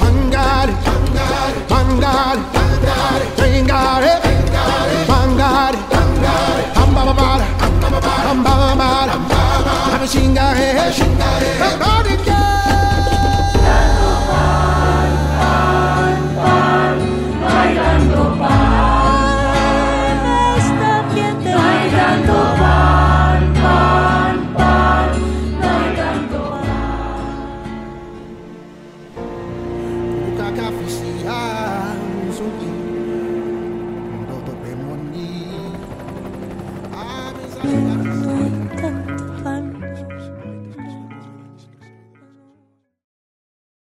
Mangari, Mangari, Mangari, Mangari, Thank you.